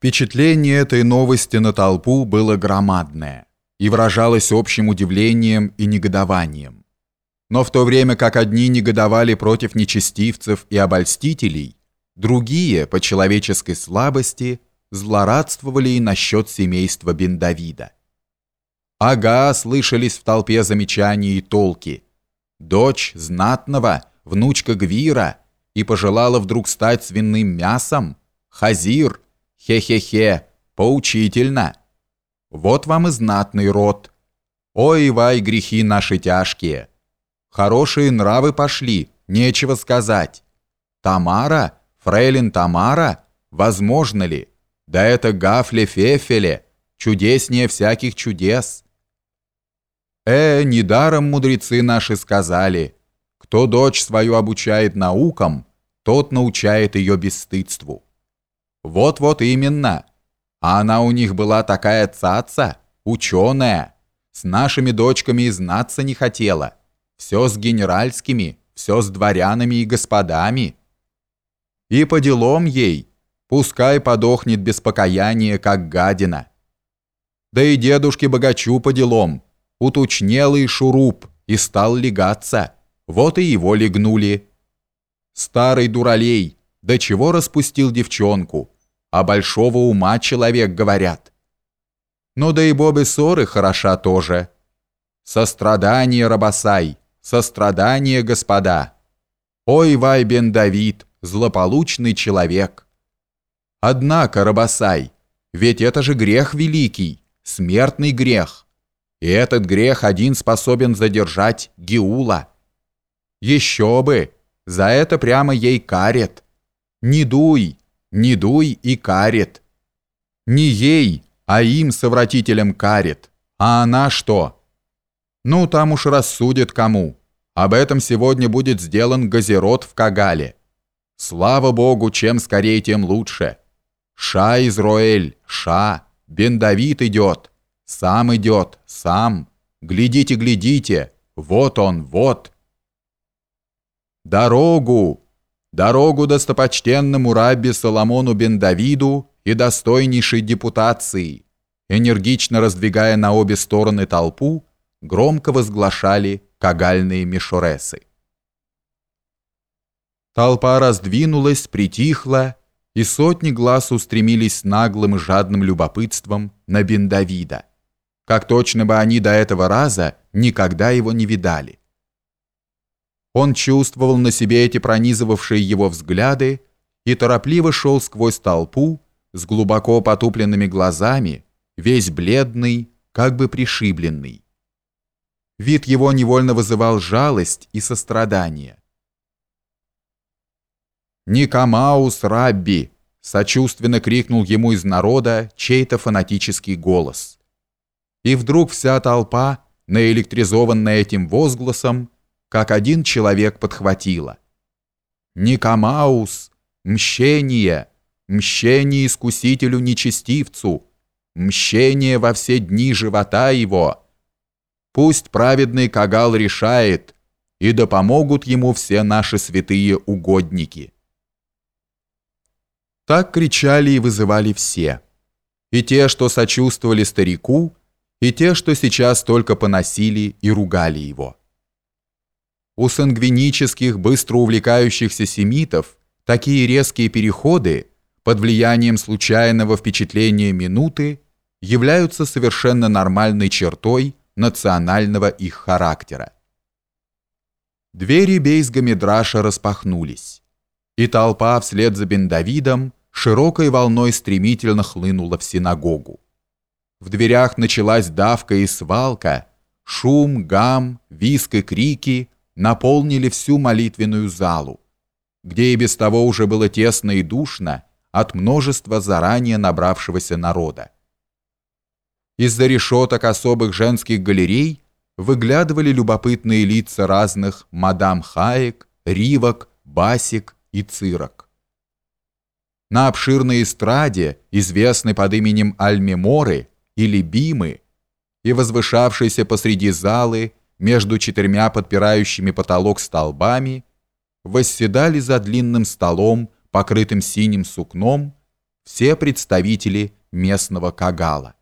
Впечатление этой новости на толпу было громадное и выражалось общим удивлением и негодованием. Но в то время как одни негодовали против нечестивцев и обольстителей, другие, по человеческой слабости, злорадствовали и насчет семейства бен Давида. Ага, слышались в толпе замечания и толки. Дочь знатного, внучка Гвира, и пожелала вдруг стать свиным мясом? Хазир – Хе-хе-хе, поучительно. Вот вам и знатный род. Ой, вай, грехи наши тяжкие. Хорошие нравы пошли, нечего сказать. Тамара, фрейлин Тамара, возможно ли? Да это гафле-фефеле, чудеснее всяких чудес. Э, недаром мудрецы наши сказали, кто дочь свою обучает наукам, тот научает ее бесстыдству. Вот-вот именно. А она у них была такая цаца, ученая. С нашими дочками и знаться не хотела. Все с генеральскими, все с дворянами и господами. И по делам ей, пускай подохнет без покаяния, как гадина. Да и дедушке богачу по делам, уточнелый шуруп и стал легаться. Вот и его легнули. Старый дуралей, до чего распустил девчонку, а большого ума человек, говорят. Ну да и Бобы Ссоры хороша тоже. Сострадание, Рабасай, сострадание, господа. Ой, Вайбен Давид, злополучный человек. Однако, Рабасай, ведь это же грех великий, смертный грех. И этот грех один способен задержать Гиула. Еще бы, за это прямо ей карет. Не дуй, не дуй и карет. Не ей, а им, совратителям, карет. А она что? Ну, там уж рассудит кому. Об этом сегодня будет сделан газерот в Кагале. Слава Богу, чем скорее, тем лучше. Ша Израиль, Ша, Бен Давид идет. Сам идет, сам. Глядите, глядите. Вот он, вот. Дорогу! Дорогу достопочтенному рабби Соломону бен Давиду и достойнейшей депутации, энергично раздвигая на обе стороны толпу, громко возглашали кагальные мишуресы. Толпа раздвинулась, притихла, и сотни глаз устремились наглым и жадным любопытством на бен Давида, как точно бы они до этого раза никогда его не видали. Он чувствовал на себе эти пронизывавшие его взгляды и торопливо шел сквозь толпу с глубоко потупленными глазами, весь бледный, как бы пришибленный. Вид его невольно вызывал жалость и сострадание. «Никомаус Рабби!» — сочувственно крикнул ему из народа чей-то фанатический голос. И вдруг вся толпа, наэлектризованная этим возгласом, как один человек подхватила. Никомаус, мщение, мщение искусителю-нечестивцу, мщение во все дни живота его. Пусть праведный Кагал решает, и да помогут ему все наши святые угодники. Так кричали и вызывали все. И те, что сочувствовали старику, и те, что сейчас только поносили и ругали его. У сангвинических, быстро увлекающихся семитов такие резкие переходы под влиянием случайного впечатления минуты являются совершенно нормальной чертой национального их характера. Двери Бейсгамидраша распахнулись, и толпа вслед за Бендавидом широкой волной стремительно хлынула в синагогу. В дверях началась давка и свалка, шум, гам, виск и крики – наполнили всю молитвенную залу, где и без того уже было тесно и душно от множества заранее набравшегося народа. Из-за решеток особых женских галерей выглядывали любопытные лица разных мадам Хаек, Ривок, Басик и Цирок. На обширной эстраде, известной под именем Альмеморы или Бимы, и возвышавшейся посреди залы между четырьмя подпирающими потолок столбами, восседали за длинным столом, покрытым синим сукном, все представители местного кагала.